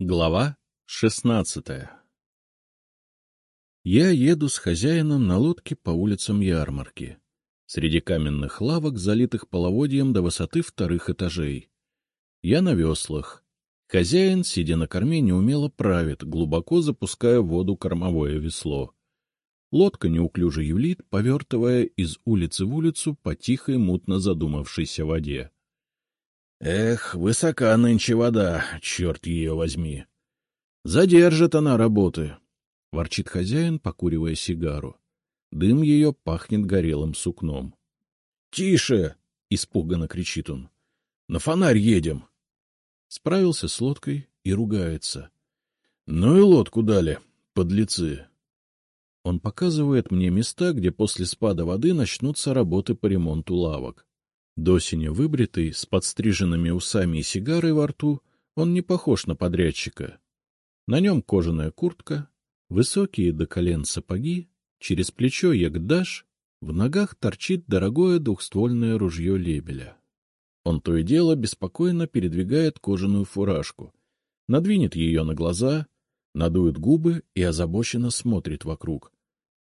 Глава шестнадцатая Я еду с хозяином на лодке по улицам ярмарки, среди каменных лавок, залитых половодьем до высоты вторых этажей. Я на веслах. Хозяин, сидя на корме, неумело правит, глубоко запуская в воду кормовое весло. Лодка неуклюже юлит, повертывая из улицы в улицу по тихой, мутно задумавшейся воде. Эх, высока нынче вода, черт ее возьми. Задержит она работы, — ворчит хозяин, покуривая сигару. Дым ее пахнет горелым сукном. — Тише! — испуганно кричит он. — На фонарь едем. Справился с лодкой и ругается. — Ну и лодку дали, подлецы. Он показывает мне места, где после спада воды начнутся работы по ремонту лавок. До сине выбритый, с подстриженными усами и сигарой во рту, он не похож на подрядчика. На нем кожаная куртка, высокие до колен сапоги, через плечо ягдаш, в ногах торчит дорогое двухствольное ружье лебеля. Он то и дело беспокойно передвигает кожаную фуражку, надвинет ее на глаза, надует губы и озабоченно смотрит вокруг.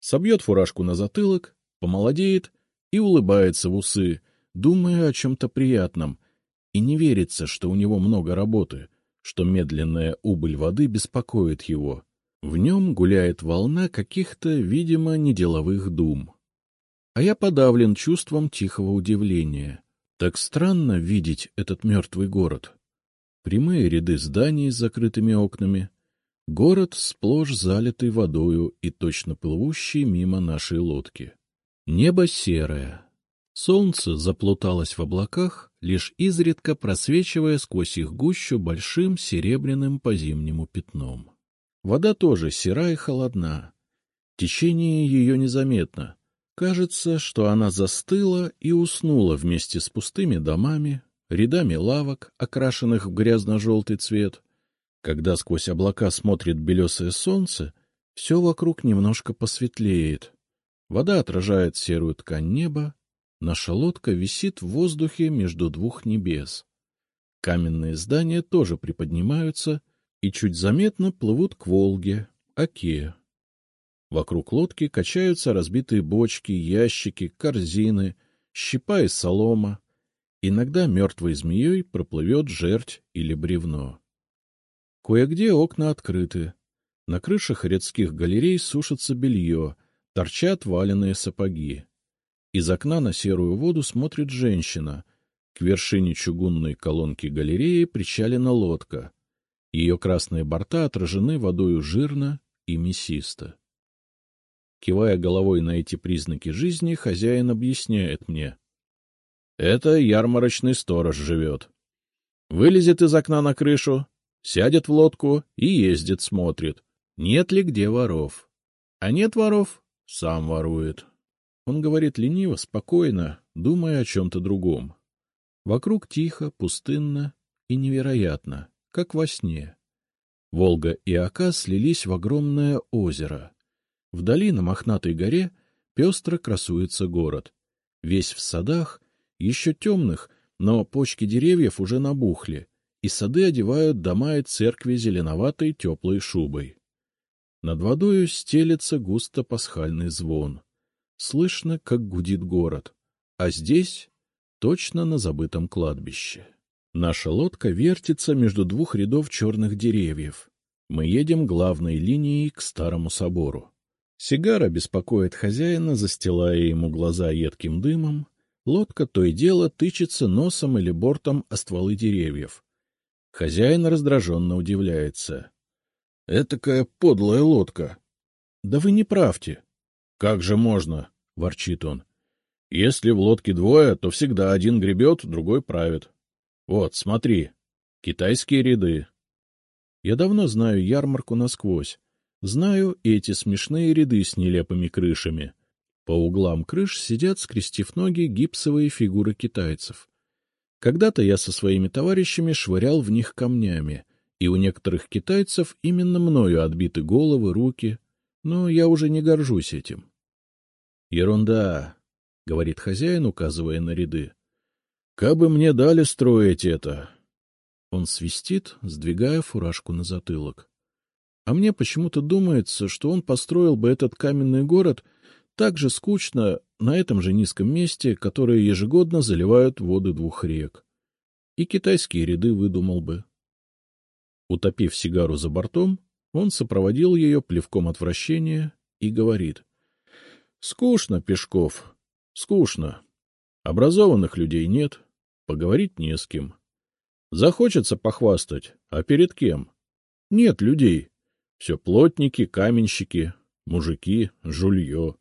Собьет фуражку на затылок, помолодеет и улыбается в усы, думая о чем-то приятном, и не верится, что у него много работы, что медленная убыль воды беспокоит его. В нем гуляет волна каких-то, видимо, неделовых дум. А я подавлен чувством тихого удивления. Так странно видеть этот мертвый город. Прямые ряды зданий с закрытыми окнами, город сплошь залитый водою и точно плывущий мимо нашей лодки. Небо серое, Солнце заплуталось в облаках, лишь изредка просвечивая сквозь их гущу большим серебряным по-зимнему пятном. Вода тоже сера и холодна. Течение ее незаметно. Кажется, что она застыла и уснула вместе с пустыми домами, рядами лавок, окрашенных в грязно-желтый цвет. Когда сквозь облака смотрит белесое солнце, все вокруг немножко посветлеет. Вода отражает серую ткань неба, Наша лодка висит в воздухе между двух небес. Каменные здания тоже приподнимаются и чуть заметно плывут к Волге, Оке. Вокруг лодки качаются разбитые бочки, ящики, корзины, щепа и солома. Иногда мертвой змеей проплывет жерть или бревно. Кое-где окна открыты. На крышах редских галерей сушится белье, торчат валеные сапоги. Из окна на серую воду смотрит женщина. К вершине чугунной колонки галереи причалена лодка. Ее красные борта отражены водою жирно и мясисто. Кивая головой на эти признаки жизни, хозяин объясняет мне. Это ярмарочный сторож живет. Вылезет из окна на крышу, сядет в лодку и ездит, смотрит, нет ли где воров. А нет воров — сам ворует. Он говорит лениво, спокойно, думая о чем-то другом. Вокруг тихо, пустынно и невероятно, как во сне. Волга и Ока слились в огромное озеро. Вдали на мохнатой горе пестро красуется город. Весь в садах, еще темных, но почки деревьев уже набухли, и сады одевают дома и церкви зеленоватой теплой шубой. Над водою стелется густо пасхальный звон. Слышно, как гудит город. А здесь точно на забытом кладбище. Наша лодка вертится между двух рядов черных деревьев. Мы едем главной линией к старому собору. Сигара беспокоит хозяина, застилая ему глаза едким дымом. Лодка то и дело тычется носом или бортом о стволы деревьев. Хозяин раздраженно удивляется. — Этакая подлая лодка. — Да вы не правьте. — Как же можно? — ворчит он. — Если в лодке двое, то всегда один гребет, другой правит. Вот, смотри, китайские ряды. Я давно знаю ярмарку насквозь. Знаю эти смешные ряды с нелепыми крышами. По углам крыш сидят, скрестив ноги, гипсовые фигуры китайцев. Когда-то я со своими товарищами швырял в них камнями, и у некоторых китайцев именно мною отбиты головы, руки, но я уже не горжусь этим. — Ерунда, — говорит хозяин, указывая на ряды. — Кабы мне дали строить это. Он свистит, сдвигая фуражку на затылок. А мне почему-то думается, что он построил бы этот каменный город так же скучно на этом же низком месте, которое ежегодно заливают воды двух рек. И китайские ряды выдумал бы. Утопив сигару за бортом, он сопроводил ее плевком отвращения и говорит. — Скучно, Пешков, скучно. Образованных людей нет, поговорить не с кем. Захочется похвастать, а перед кем? Нет людей. Все плотники, каменщики, мужики, жулье.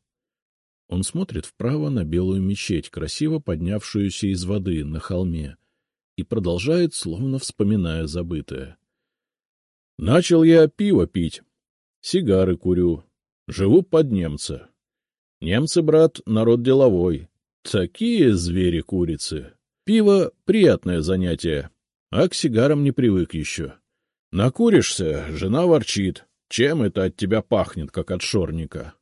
Он смотрит вправо на белую мечеть, красиво поднявшуюся из воды на холме, и продолжает, словно вспоминая забытое. Начал я пиво пить, сигары курю, живу под немца. Немцы, брат, народ деловой, такие звери-курицы. Пиво — приятное занятие, а к сигарам не привык еще. Накуришься, жена ворчит. Чем это от тебя пахнет, как от шорника?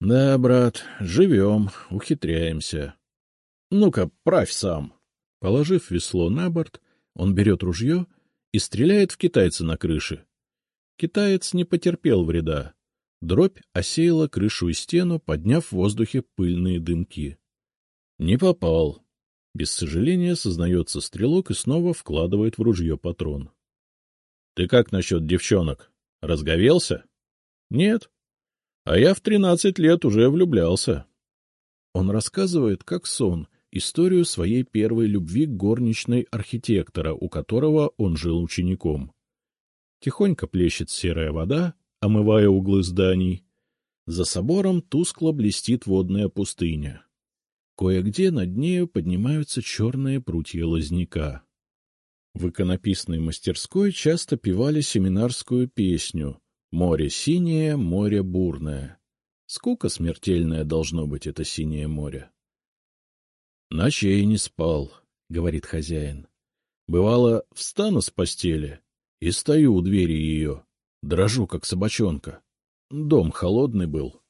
Да, брат, живем, ухитряемся. Ну-ка, правь сам. Положив весло на борт, он берет ружье и стреляет в китайца на крыше. Китаец не потерпел вреда. Дробь осеяла крышу и стену, подняв в воздухе пыльные дымки. Не попал. Без сожаления сознается стрелок и снова вкладывает в ружье патрон. — Ты как насчет девчонок? Разговелся? — Нет. А я в тринадцать лет уже влюблялся. Он рассказывает, как сон, историю своей первой любви к горничной архитектора, у которого он жил учеником. Тихонько плещет серая вода, омывая углы зданий. За собором тускло блестит водная пустыня. Кое-где над нею поднимаются черные прутья лозняка. В иконописной мастерской часто певали семинарскую песню «Море синее, море бурное». Скука смертельная должно быть это синее море. «Ночей не спал», — говорит хозяин. «Бывало, встану с постели и стою у двери ее, дрожу, как собачонка. Дом холодный был.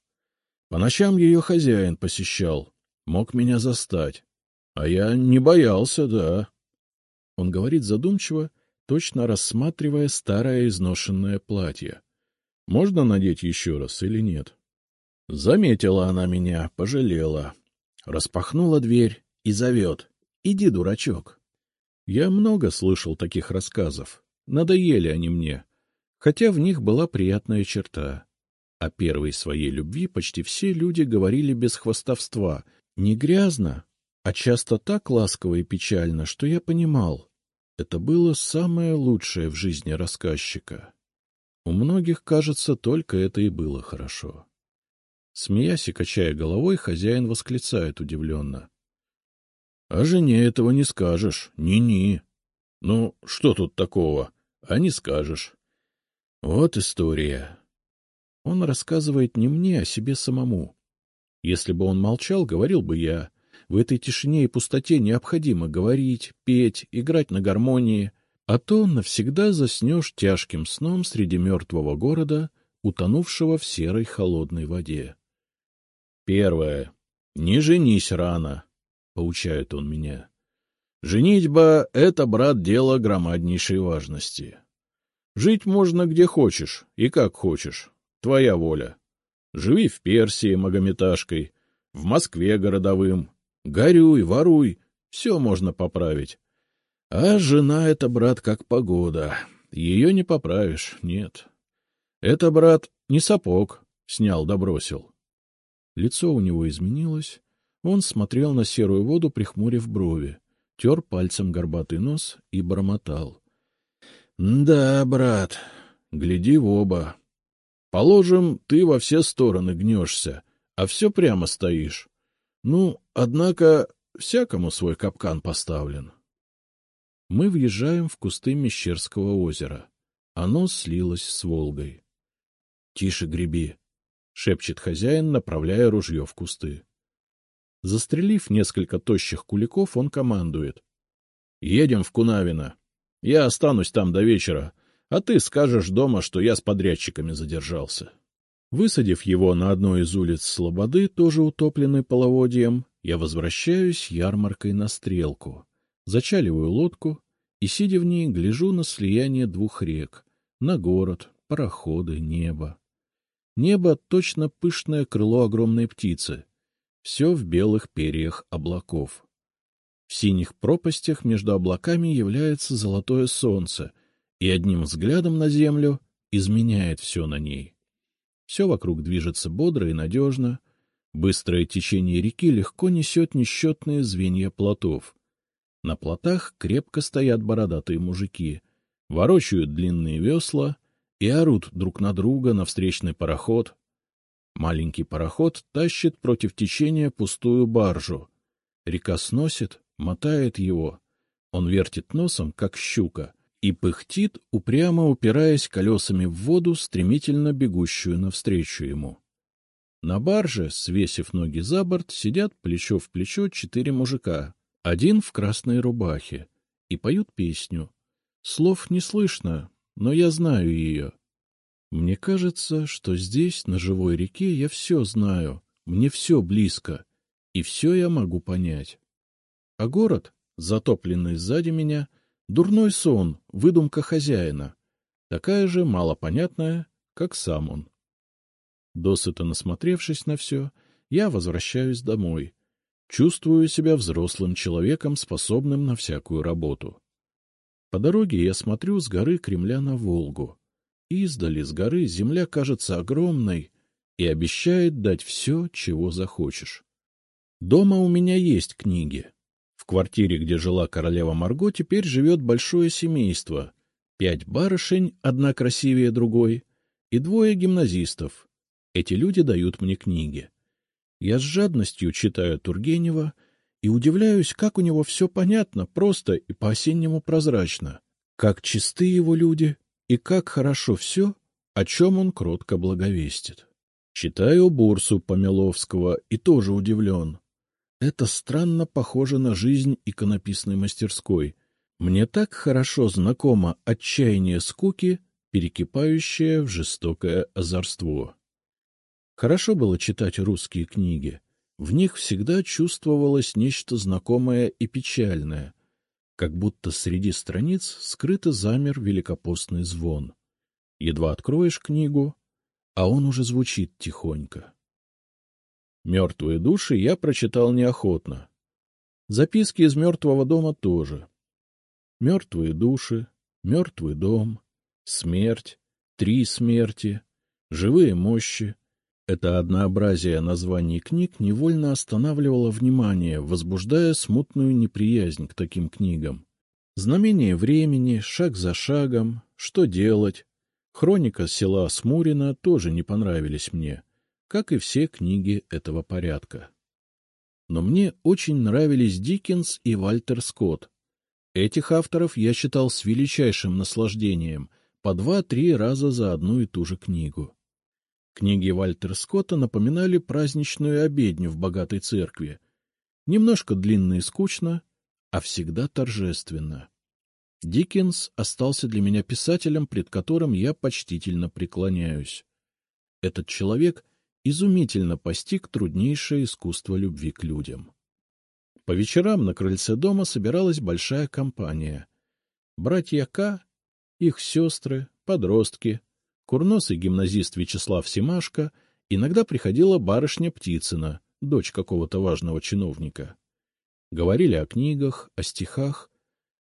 По ночам ее хозяин посещал, мог меня застать. А я не боялся, да. Он говорит задумчиво, точно рассматривая старое изношенное платье. Можно надеть еще раз или нет? Заметила она меня, пожалела. Распахнула дверь и зовет. «Иди, дурачок». Я много слышал таких рассказов. Надоели они мне. Хотя в них была приятная черта. О первой своей любви почти все люди говорили без хвостовства. Не грязно, а часто так ласково и печально, что я понимал, это было самое лучшее в жизни рассказчика. У многих, кажется, только это и было хорошо. Смеясь и качая головой, хозяин восклицает удивленно. — А жене этого не скажешь, ни-ни. Ну, что тут такого, а не скажешь. Вот история. Он рассказывает не мне, а себе самому. Если бы он молчал, говорил бы я. В этой тишине и пустоте необходимо говорить, петь, играть на гармонии, а то навсегда заснешь тяжким сном среди мертвого города, утонувшего в серой холодной воде. Первое. Не женись рано, — поучает он меня. Женитьба — это, брат, дело громаднейшей важности. Жить можно где хочешь и как хочешь, твоя воля. Живи в Персии Магометашкой, в Москве городовым, горюй, воруй, все можно поправить. А жена — это, брат, как погода, ее не поправишь, нет. Это, брат, не сапог, снял да бросил. Лицо у него изменилось, он смотрел на серую воду, прихмурив брови, тер пальцем горбатый нос и бормотал. — Да, брат, гляди в оба. Положим, ты во все стороны гнешься, а все прямо стоишь. Ну, однако, всякому свой капкан поставлен. Мы въезжаем в кусты Мещерского озера. Оно слилось с Волгой. — Тише греби, — шепчет хозяин, направляя ружье в кусты. Застрелив несколько тощих куликов, он командует. — Едем в Кунавино. Я останусь там до вечера, а ты скажешь дома, что я с подрядчиками задержался. Высадив его на одной из улиц Слободы, тоже утопленной половодьем, я возвращаюсь ярмаркой на стрелку, зачаливаю лодку и, сидя в ней, гляжу на слияние двух рек, на город, пароходы, небо. Небо — точно пышное крыло огромной птицы, все в белых перьях облаков. В синих пропастях между облаками является золотое солнце, и одним взглядом на землю изменяет все на ней. Все вокруг движется бодро и надежно, быстрое течение реки легко несет несчетные звенья плотов. На плотах крепко стоят бородатые мужики, ворочают длинные весла и орут друг на друга на встречный пароход. Маленький пароход тащит против течения пустую баржу. Река сносит, мотает его. Он вертит носом, как щука, и пыхтит, упрямо упираясь колесами в воду, стремительно бегущую навстречу ему. На барже, свесив ноги за борт, сидят плечо в плечо четыре мужика, один в красной рубахе, и поют песню. Слов не слышно, но я знаю ее. Мне кажется, что здесь, на живой реке, я все знаю, мне все близко, и все я могу понять. А город, затопленный сзади меня, дурной сон, выдумка хозяина, такая же малопонятная, как сам он. Досыто насмотревшись на все, я возвращаюсь домой. Чувствую себя взрослым человеком, способным на всякую работу. По дороге я смотрю с горы Кремля на Волгу. Издали с горы земля кажется огромной и обещает дать все, чего захочешь. Дома у меня есть книги. В квартире, где жила королева Марго, теперь живет большое семейство. Пять барышень, одна красивее другой, и двое гимназистов, эти люди дают мне книги. Я с жадностью читаю Тургенева и удивляюсь, как у него все понятно, просто и по-осеннему прозрачно, как чисты его люди и как хорошо все, о чем он кротко благовестит. Читаю Бурсу Помеловского и тоже удивлен. Это странно похоже на жизнь иконописной мастерской. Мне так хорошо знакомо отчаяние скуки, перекипающее в жестокое озорство. Хорошо было читать русские книги. В них всегда чувствовалось нечто знакомое и печальное, как будто среди страниц скрыто замер великопостный звон. Едва откроешь книгу, а он уже звучит тихонько. «Мертвые души» я прочитал неохотно. Записки из «Мертвого дома» тоже. «Мертвые души», «Мертвый дом», «Смерть», «Три смерти», «Живые мощи», это однообразие названий книг невольно останавливало внимание, возбуждая смутную неприязнь к таким книгам. Знамение времени, шаг за шагом, что делать. Хроника села Смурина тоже не понравились мне, как и все книги этого порядка. Но мне очень нравились Диккенс и Вальтер Скотт. Этих авторов я читал с величайшим наслаждением, по два-три раза за одну и ту же книгу. Книги Вальтера Скотта напоминали праздничную обедню в богатой церкви. Немножко длинно и скучно, а всегда торжественно. Диккенс остался для меня писателем, пред которым я почтительно преклоняюсь. Этот человек изумительно постиг труднейшее искусство любви к людям. По вечерам на крыльце дома собиралась большая компания. Братья К, их сестры, подростки — курносый гимназист Вячеслав Семашко, иногда приходила барышня Птицына, дочь какого-то важного чиновника. Говорили о книгах, о стихах.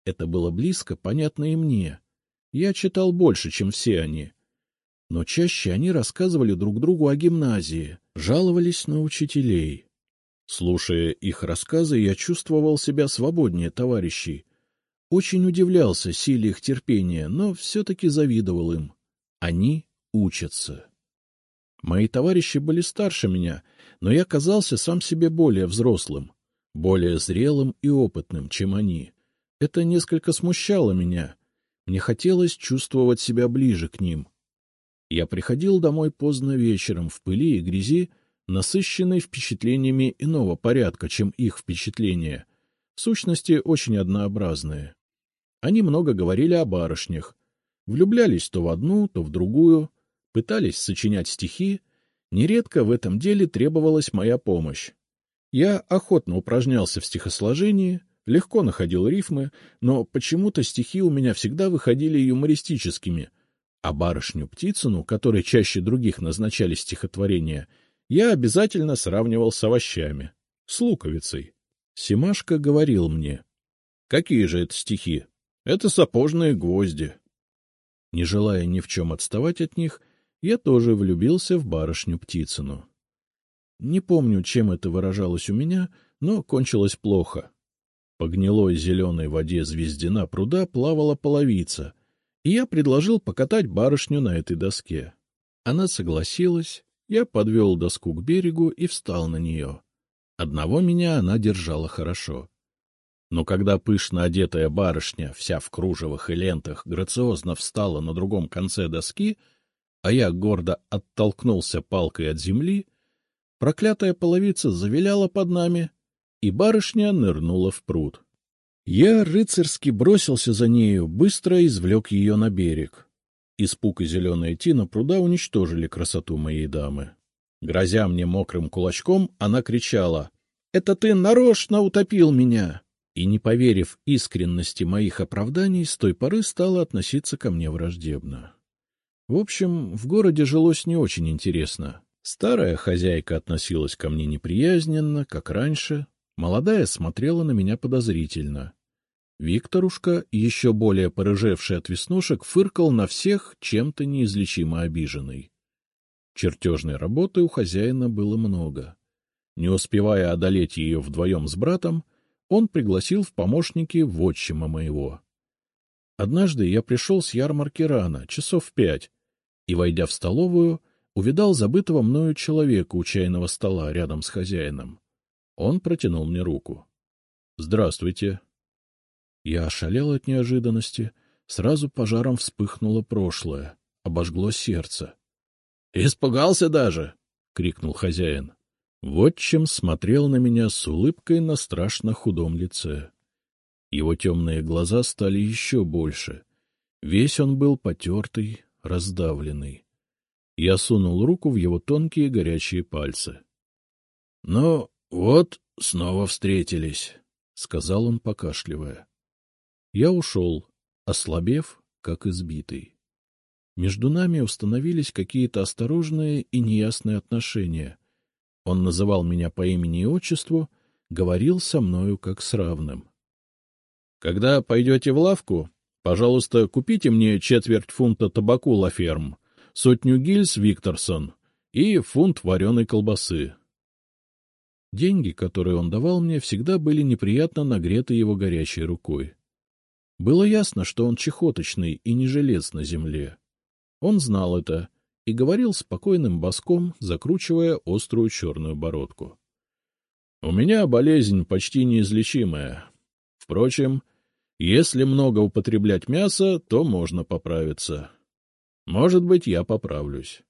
Это было близко, понятно и мне. Я читал больше, чем все они. Но чаще они рассказывали друг другу о гимназии, жаловались на учителей. Слушая их рассказы, я чувствовал себя свободнее товарищей. Очень удивлялся силе их терпения, но все-таки завидовал им. Они учатся. Мои товарищи были старше меня, но я казался сам себе более взрослым, более зрелым и опытным, чем они. Это несколько смущало меня. Мне хотелось чувствовать себя ближе к ним. Я приходил домой поздно вечером в пыли и грязи, насыщенный впечатлениями иного порядка, чем их впечатления, в сущности, очень однообразные. Они много говорили о барышнях, Влюблялись то в одну, то в другую, пытались сочинять стихи. Нередко в этом деле требовалась моя помощь. Я охотно упражнялся в стихосложении, легко находил рифмы, но почему-то стихи у меня всегда выходили юмористическими, а барышню Птицыну, которой чаще других назначали стихотворения, я обязательно сравнивал с овощами, с луковицей. Семашка говорил мне, «Какие же это стихи? Это сапожные гвозди». Не желая ни в чем отставать от них, я тоже влюбился в барышню Птицыну. Не помню, чем это выражалось у меня, но кончилось плохо. По гнилой зеленой воде звездина пруда плавала половица, и я предложил покатать барышню на этой доске. Она согласилась, я подвел доску к берегу и встал на нее. Одного меня она держала хорошо. Но когда пышно одетая барышня, вся в кружевах и лентах, грациозно встала на другом конце доски, а я гордо оттолкнулся палкой от земли, проклятая половица завиляла под нами, и барышня нырнула в пруд. Я рыцарски бросился за нею, быстро извлек ее на берег. Испуг и зеленая тина пруда уничтожили красоту моей дамы. Грозя мне мокрым кулачком, она кричала — Это ты нарочно утопил меня! И, не поверив искренности моих оправданий, с той поры стала относиться ко мне враждебно. В общем, в городе жилось не очень интересно. Старая хозяйка относилась ко мне неприязненно, как раньше, молодая смотрела на меня подозрительно. Викторушка, еще более порыжевший от веснушек, фыркал на всех, чем-то неизлечимо обиженный. Чертежной работы у хозяина было много. Не успевая одолеть ее вдвоем с братом, он пригласил в помощники вотчима моего. Однажды я пришел с ярмарки рано, часов в пять, и, войдя в столовую, увидал забытого мною человека у чайного стола рядом с хозяином. Он протянул мне руку. — Здравствуйте. Я ошалел от неожиданности, сразу пожаром вспыхнуло прошлое, обожгло сердце. — Испугался даже! — крикнул хозяин. Вот чем смотрел на меня с улыбкой на страшно худом лице. Его темные глаза стали еще больше. Весь он был потертый, раздавленный. Я сунул руку в его тонкие горячие пальцы. — Ну, вот, снова встретились, — сказал он, покашливая. Я ушел, ослабев, как избитый. Между нами установились какие-то осторожные и неясные отношения. Он называл меня по имени и отчеству, говорил со мною как с равным. — Когда пойдете в лавку, пожалуйста, купите мне четверть фунта табаку Лаферм, сотню гильз Викторсон и фунт вареной колбасы. Деньги, которые он давал мне, всегда были неприятно нагреты его горячей рукой. Было ясно, что он чехоточный и не жилец на земле. Он знал это и говорил спокойным боском, закручивая острую черную бородку. — У меня болезнь почти неизлечимая. Впрочем, если много употреблять мяса, то можно поправиться. Может быть, я поправлюсь.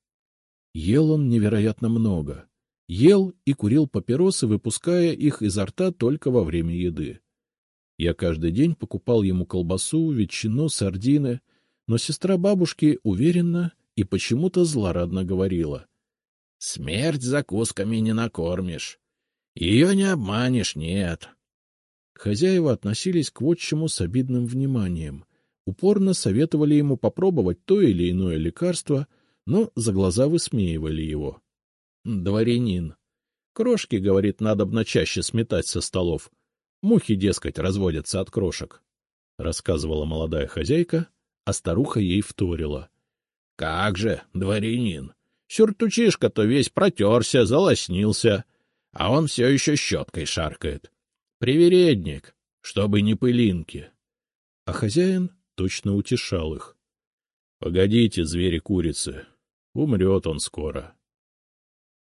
Ел он невероятно много. Ел и курил папиросы, выпуская их изо рта только во время еды. Я каждый день покупал ему колбасу, ветчину, сардины, но сестра бабушки уверенно и почему-то злорадно говорила. — Смерть закусками не накормишь. Ее не обманешь, нет. Хозяева относились к вотчему с обидным вниманием, упорно советовали ему попробовать то или иное лекарство, но за глаза высмеивали его. Дворянин. Крошки, говорит, надо б чаще сметать со столов, Мухи, дескать, разводятся от крошек, — рассказывала молодая хозяйка, а старуха ей вторила. — Как же, дворянин, сюртучишка-то весь протерся, залоснился, а он все еще щеткой шаркает. Привередник, чтобы не пылинки. А хозяин точно утешал их. — Погодите, звери-курицы, умрет он скоро.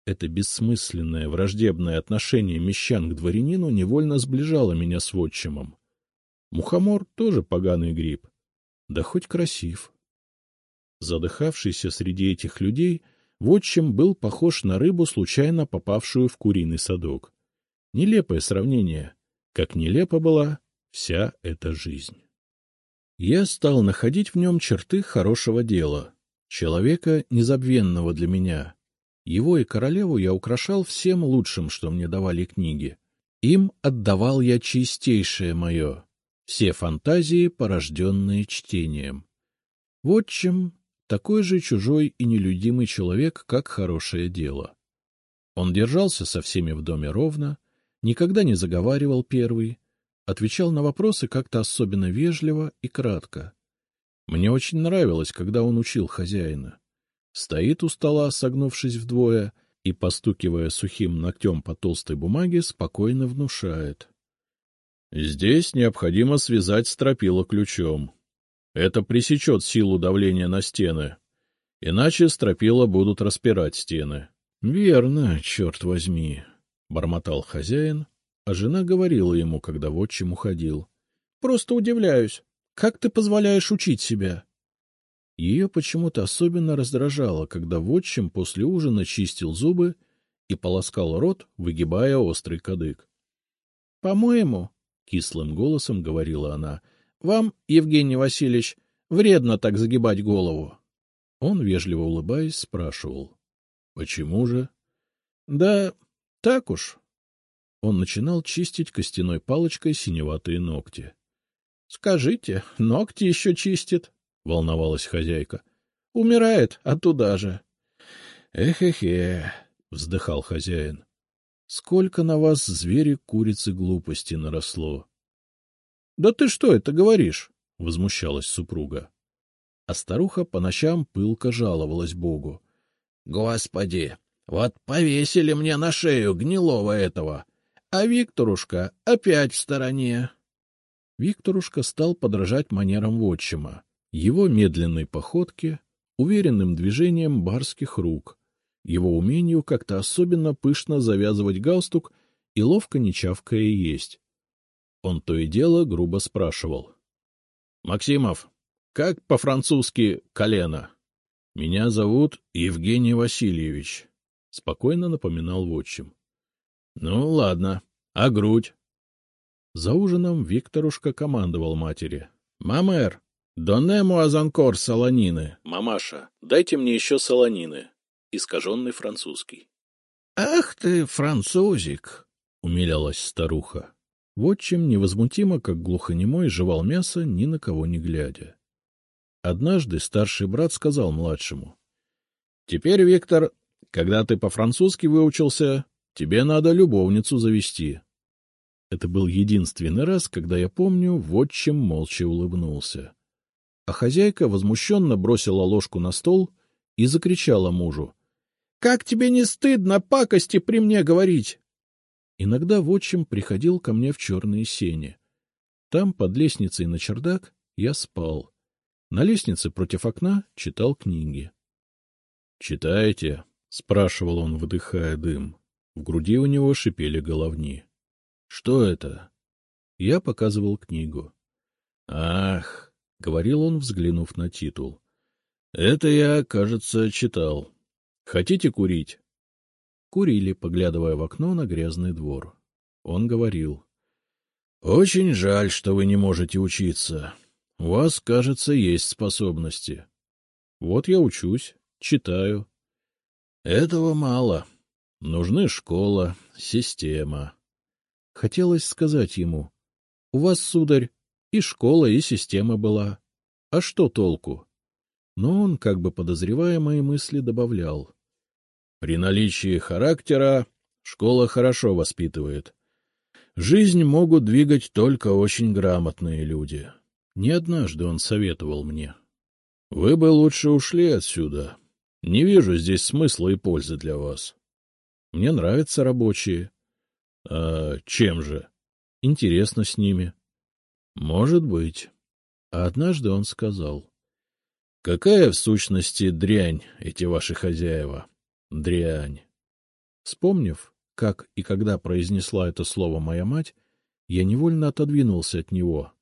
Это бессмысленное враждебное отношение мещан к дворянину невольно сближало меня с вотчимом. Мухомор тоже поганый гриб, да хоть красив. Задыхавшийся среди этих людей, вотчим был похож на рыбу, случайно попавшую в куриный садок. Нелепое сравнение, как нелепа была вся эта жизнь. Я стал находить в нем черты хорошего дела, человека незабвенного для меня — его и королеву я украшал всем лучшим, что мне давали книги. Им отдавал я чистейшее мое, все фантазии, порожденные чтением. Вот чем такой же чужой и нелюдимый человек, как хорошее дело. Он держался со всеми в доме ровно, никогда не заговаривал первый, отвечал на вопросы как-то особенно вежливо и кратко. Мне очень нравилось, когда он учил хозяина. Стоит у стола, согнувшись вдвое, и, постукивая сухим ногтем по толстой бумаге, спокойно внушает. Здесь необходимо связать стропила ключом. Это пресечет силу давления на стены. Иначе стропила будут распирать стены. — Верно, черт возьми, — бормотал хозяин, а жена говорила ему, когда вотчим уходил. — Просто удивляюсь. Как ты позволяешь учить себя? Ее почему-то особенно раздражало, когда вотчим после ужина чистил зубы и полоскал рот, выгибая острый кадык. — По-моему, — кислым голосом говорила она, — вам, Евгений Васильевич, вредно так загибать голову. Он, вежливо улыбаясь, спрашивал. — Почему же? — Да так уж. Он начинал чистить костяной палочкой синеватые ногти. — Скажите, ногти еще чистит? — волновалась хозяйка. — Умирает, а туда же. — Эх-эх-эх, — вздыхал хозяин. — Сколько на вас, звери, курицы, глупости наросло. — Да ты что это говоришь? — возмущалась супруга. А старуха по ночам пылко жаловалась Богу. — Господи, вот повесили мне на шею гнилого этого, а Викторушка опять в стороне. Викторушка стал подражать манерам вотчима его медленной походке, уверенным движением барских рук, его умению как-то особенно пышно завязывать галстук и ловко не чавкая есть. Он то и дело грубо спрашивал. — Максимов, как по-французски «колено»? — Меня зовут Евгений Васильевич, — спокойно напоминал вотчим. — Ну, ладно. А грудь? За ужином Викторушка командовал матери. — Мамер, «Донему азанкор солонины». «Мамаша, дайте мне еще солонины». Искаженный французский. «Ах ты, французик!» — умилялась старуха. Вот чем невозмутимо, как глухонемой, жевал мясо, ни на кого не глядя. Однажды старший брат сказал младшему. — Теперь, Виктор, когда ты по-французски выучился, тебе надо любовницу завести. Это был единственный раз, когда я помню, вот чем молча улыбнулся а хозяйка возмущенно бросила ложку на стол и закричала мужу. — Как тебе не стыдно пакости при мне говорить? Иногда вотчим приходил ко мне в черные сени. Там, под лестницей на чердак, я спал. На лестнице против окна читал книги. — Читаете? — спрашивал он, выдыхая дым. В груди у него шипели головни. — Что это? Я показывал книгу. — Ах! — говорил он, взглянув на титул. — Это я, кажется, читал. Хотите курить? Курили, поглядывая в окно на грязный двор. Он говорил. — Очень жаль, что вы не можете учиться. У вас, кажется, есть способности. Вот я учусь, читаю. Этого мало. Нужны школа, система. Хотелось сказать ему. — У вас, сударь, и школа, и система была. А что толку? Но он, как бы подозревая мои мысли, добавлял. При наличии характера школа хорошо воспитывает. Жизнь могут двигать только очень грамотные люди. Не однажды он советовал мне. — Вы бы лучше ушли отсюда. Не вижу здесь смысла и пользы для вас. Мне нравятся рабочие. — А чем же? — Интересно с ними. — Может быть. А однажды он сказал. — Какая в сущности дрянь эти ваши хозяева? Дрянь. Вспомнив, как и когда произнесла это слово моя мать, я невольно отодвинулся от него.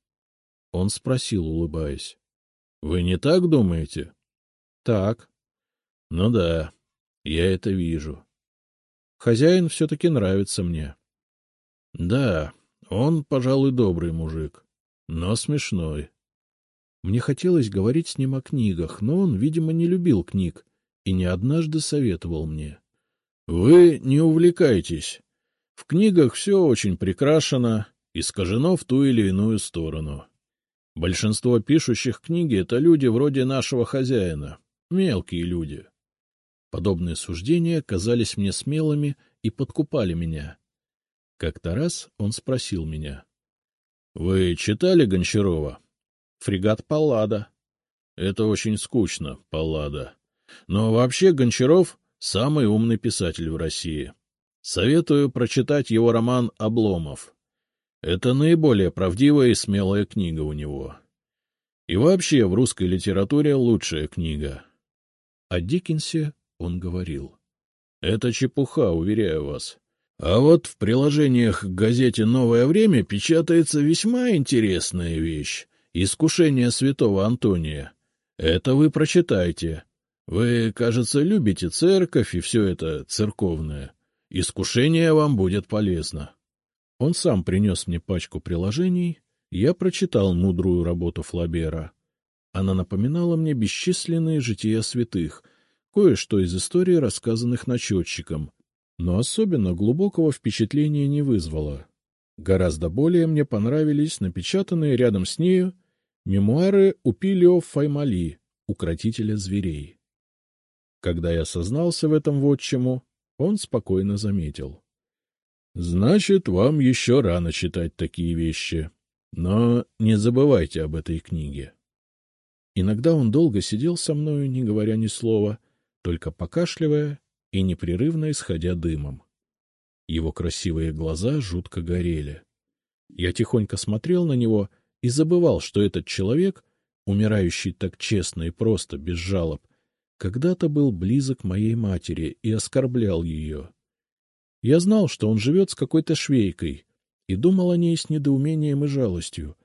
Он спросил, улыбаясь. — Вы не так думаете? — Так. — Ну да, я это вижу. Хозяин все-таки нравится мне. — Да, он, пожалуй, добрый мужик но смешной. Мне хотелось говорить с ним о книгах, но он, видимо, не любил книг и не однажды советовал мне. — Вы не увлекайтесь. В книгах все очень прикрашено, искажено в ту или иную сторону. Большинство пишущих книги — это люди вроде нашего хозяина, мелкие люди. Подобные суждения казались мне смелыми и подкупали меня. Как-то раз он спросил меня. — Вы читали Гончарова? — Фрегат Паллада. — Это очень скучно, Паллада. Но вообще Гончаров — самый умный писатель в России. Советую прочитать его роман «Обломов». Это наиболее правдивая и смелая книга у него. И вообще в русской литературе лучшая книга. О Диккенсе он говорил. Это чепуха, уверяю вас. А вот в приложениях к газете «Новое время» печатается весьма интересная вещь — «Искушение святого Антония». Это вы прочитайте. Вы, кажется, любите церковь и все это церковное. Искушение вам будет полезно. Он сам принес мне пачку приложений, я прочитал мудрую работу Флабера. Она напоминала мне бесчисленные жития святых, кое-что из истории, рассказанных начетчиком, но особенно глубокого впечатления не вызвала. Гораздо более мне понравились напечатанные рядом с нею мемуары Упилио Файмали, укротителя зверей. Когда я сознался в этом вотчему, он спокойно заметил. — Значит, вам еще рано читать такие вещи. Но не забывайте об этой книге. Иногда он долго сидел со мною, не говоря ни слова, только покашливая и непрерывно исходя дымом. Его красивые глаза жутко горели. Я тихонько смотрел на него и забывал, что этот человек, умирающий так честно и просто, без жалоб, когда-то был близок моей матери и оскорблял ее. Я знал, что он живет с какой-то швейкой, и думал о ней с недоумением и жалостью.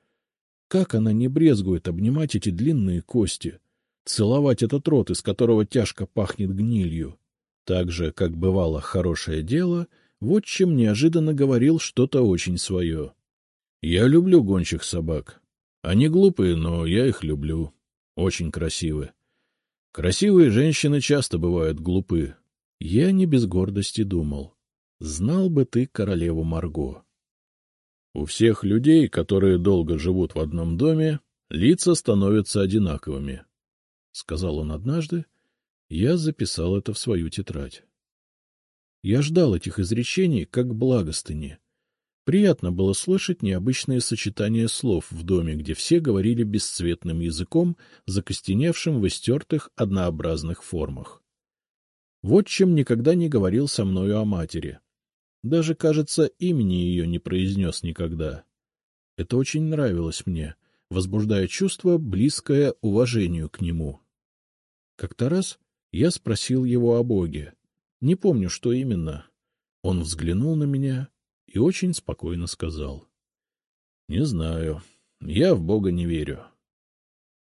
Как она не брезгует обнимать эти длинные кости, целовать этот рот, из которого тяжко пахнет гнилью. Так же, как бывало хорошее дело, вот чем неожиданно говорил что-то очень свое. Я люблю гончих собак. Они глупые, но я их люблю. Очень красивы. Красивые женщины часто бывают глупы. Я не без гордости думал. Знал бы ты королеву Марго. У всех людей, которые долго живут в одном доме, лица становятся одинаковыми, — сказал он однажды. Я записал это в свою тетрадь. Я ждал этих изречений как благостыни. Приятно было слышать необычные сочетания слов в доме, где все говорили бесцветным языком, закостеневшим в истертых однообразных формах. Вот чем никогда не говорил со мною о матери. Даже, кажется, имени ее не произнес никогда. Это очень нравилось мне, возбуждая чувство, близкое уважению к нему. Как-то раз я спросил его о Боге. Не помню, что именно. Он взглянул на меня и очень спокойно сказал. — Не знаю. Я в Бога не верю.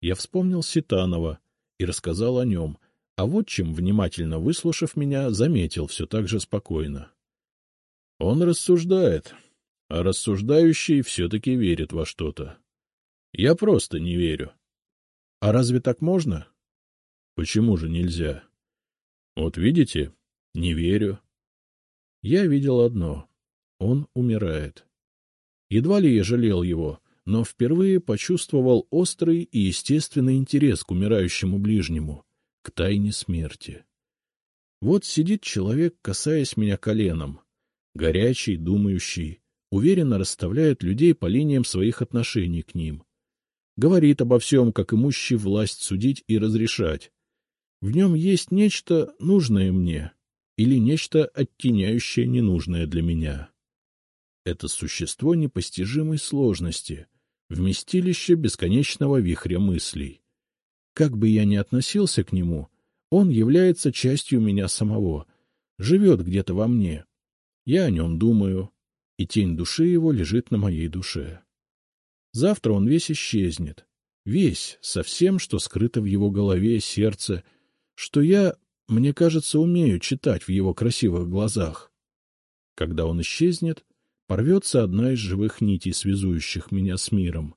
Я вспомнил Ситанова и рассказал о нем, а вот чем, внимательно выслушав меня, заметил все так же спокойно. Он рассуждает, а рассуждающий все-таки верит во что-то. Я просто не верю. А разве так можно? Почему же нельзя? Вот видите, не верю. Я видел одно. Он умирает. Едва ли я жалел его, но впервые почувствовал острый и естественный интерес к умирающему ближнему, к тайне смерти. Вот сидит человек, касаясь меня коленом, горячий, думающий, уверенно расставляет людей по линиям своих отношений к ним. Говорит обо всем, как имущий власть судить и разрешать. В нем есть нечто нужное мне или нечто оттеняющее ненужное для меня. Это существо непостижимой сложности, вместилище бесконечного вихря мыслей. Как бы я ни относился к нему, он является частью меня самого, живет где-то во мне. Я о нем думаю, и тень души его лежит на моей душе. Завтра он весь исчезнет, весь, со всем, что скрыто в его голове сердце, что я, мне кажется, умею читать в его красивых глазах. Когда он исчезнет, Порвется одна из живых нитей, связующих меня с миром.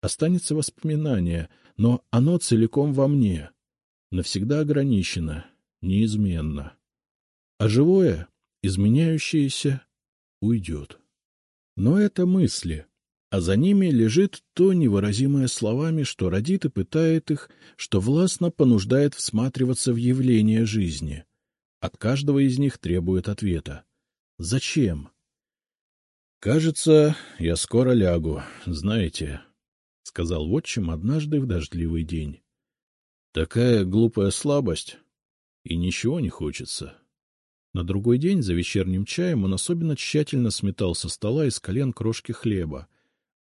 Останется воспоминание, но оно целиком во мне, навсегда ограничено, неизменно. А живое, изменяющееся, уйдет. Но это мысли, а за ними лежит то невыразимое словами, что родит и пытает их, что властно понуждает всматриваться в явление жизни. От каждого из них требует ответа. Зачем? «Кажется, я скоро лягу, знаете», — сказал отчим однажды в дождливый день. «Такая глупая слабость, и ничего не хочется». На другой день за вечерним чаем он особенно тщательно сметал со стола из колен крошки хлеба,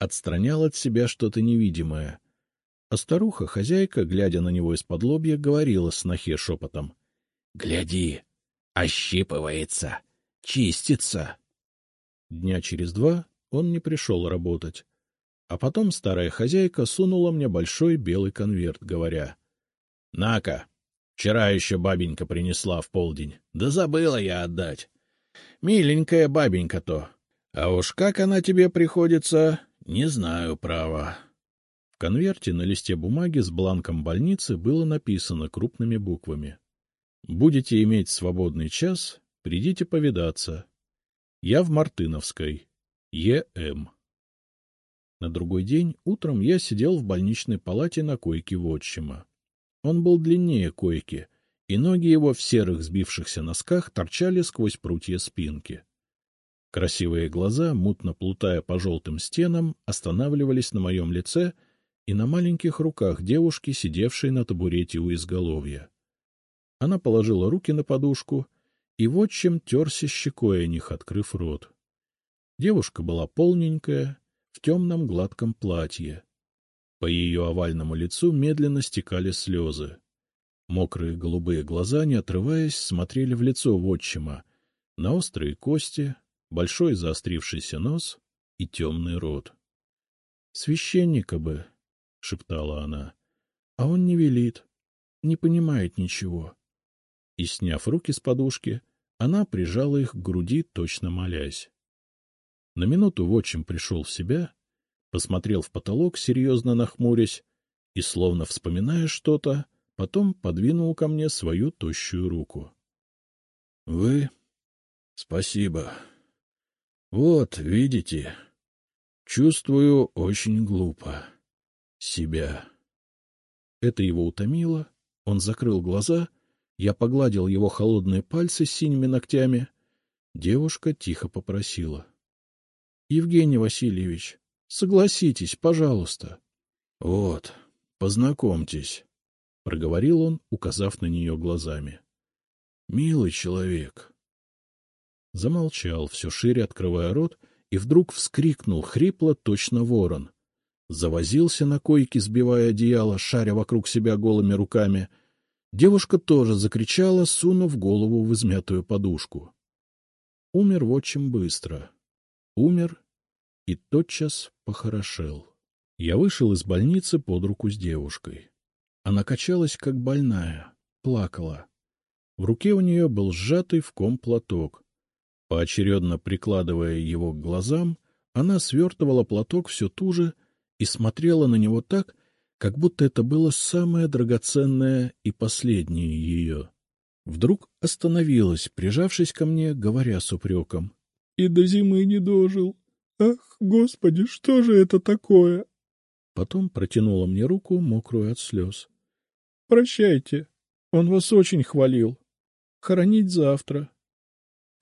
отстранял от себя что-то невидимое. А старуха, хозяйка, глядя на него из-под лобья, говорила снохе шепотом. — Гляди, ощипывается, чистится. Дня через два он не пришел работать. А потом старая хозяйка сунула мне большой белый конверт, говоря. — На-ка, Вчера еще бабенька принесла в полдень. Да забыла я отдать. Миленькая бабенька-то. А уж как она тебе приходится, не знаю, право. В конверте на листе бумаги с бланком больницы было написано крупными буквами. «Будете иметь свободный час, придите повидаться. Я в Мартыновской. Е.М.» На другой день утром я сидел в больничной палате на койке в отчима. Он был длиннее койки, и ноги его в серых сбившихся носках торчали сквозь прутья спинки. Красивые глаза, мутно плутая по желтым стенам, останавливались на моем лице и на маленьких руках девушки, сидевшей на табурете у изголовья. Она положила руки на подушку и вот чем терся щекой о них, открыв рот. Девушка была полненькая, в темном гладком платье. По ее овальному лицу медленно стекали слезы. Мокрые голубые глаза, не отрываясь, смотрели в лицо вотчима, на острые кости, большой заострившийся нос и темный рот. — Священника бы, — шептала она, — а он не велит, не понимает ничего. И, сняв руки с подушки, она прижала их к груди, точно молясь. На минуту вотчим пришел в себя посмотрел в потолок, серьезно нахмурясь, и, словно вспоминая что-то, потом подвинул ко мне свою тощую руку. — Вы? Спасибо. Вот, видите, чувствую очень глупо. Себя. Это его утомило, он закрыл глаза, я погладил его холодные пальцы с синими ногтями. Девушка тихо попросила. — Евгений Васильевич, Согласитесь, пожалуйста. — Вот, познакомьтесь, — проговорил он, указав на нее глазами. — Милый человек. Замолчал, все шире открывая рот, и вдруг вскрикнул хрипло, точно ворон. Завозился на койке, сбивая одеяло, шаря вокруг себя голыми руками. Девушка тоже закричала, сунув голову в измятую подушку. Умер в очень быстро. Умер и тотчас похорошел. Я вышел из больницы под руку с девушкой. Она качалась, как больная, плакала. В руке у нее был сжатый в ком платок. Поочередно прикладывая его к глазам, она свертывала платок все туже и смотрела на него так, как будто это было самое драгоценное и последнее ее. Вдруг остановилась, прижавшись ко мне, говоря с упреком. — И до зимы не дожил. Ах, господи, что же это такое? Потом протянула мне руку, мокрую от слез. — Прощайте. Он вас очень хвалил. Хоронить завтра. —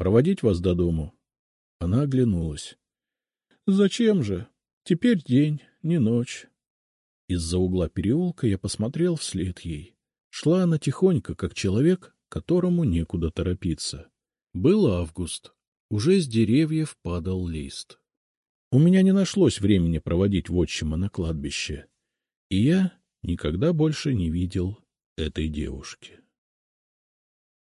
Проводить вас до дому? Она оглянулась. — Зачем же? Теперь день, не ночь. Из-за угла переулка я посмотрел вслед ей. Шла она тихонько, как человек, которому некуда торопиться. Был август. Уже с деревьев падал лист. У меня не нашлось времени проводить вотчима на кладбище, и я никогда больше не видел этой девушки.